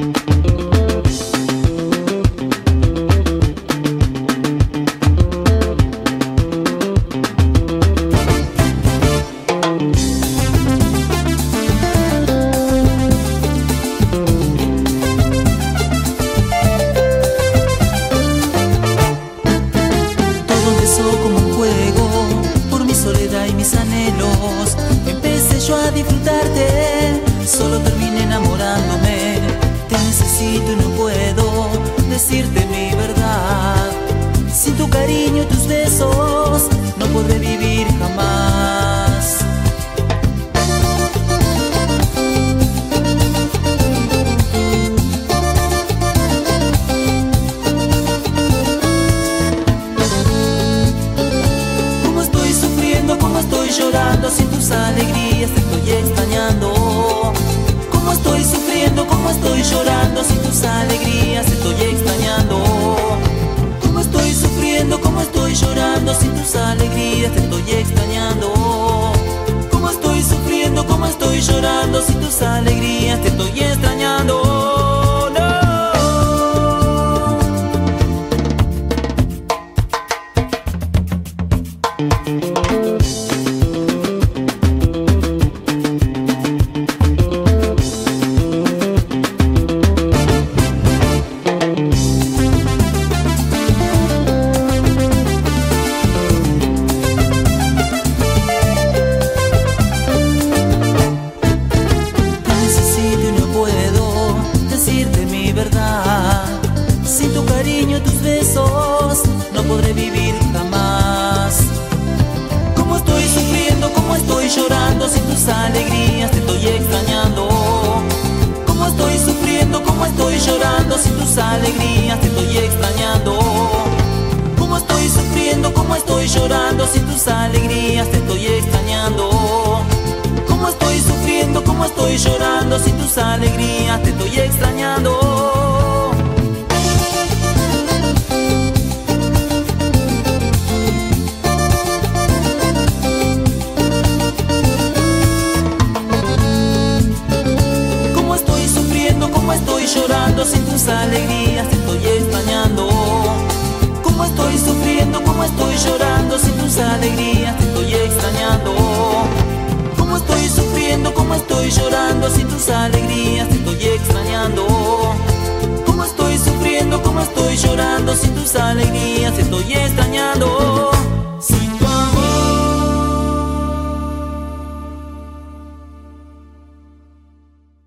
Todo empezó como un juego por mi soledad y mis anhelos. Empecé yo a disfrutarte, solo terminé enamorándome. Necesito y no puedo decirte mi verdad. Sin tu cariño y tus besos no podré vivir jamás. Cómo estoy sufriendo, cómo estoy llorando sin tus alegrías estoy extrañando. Cómo estoy sufriendo, cómo estoy llorando sin tus alegrías te estoy podré vivir jamás. Cómo estoy sufriendo, cómo estoy llorando sin tus alegrías te estoy extrañando. Cómo estoy sufriendo, cómo estoy llorando sin tus alegrías te estoy extrañando. Cómo estoy sufriendo, cómo estoy llorando sin tus alegrías te estoy extrañando. Cómo estoy sufriendo, cómo estoy llorando sin tus alegrías te estoy extrañando. Cómo estoy llorando sin tus alegrías te estoy extrañando. Cómo estoy sufriendo, cómo estoy llorando sin tus alegrías te estoy extrañando. Cómo estoy sufriendo, cómo estoy llorando sin tus alegrías te estoy extrañando. Cómo estoy sufriendo, cómo estoy llorando sin tus alegrías te estoy extrañando.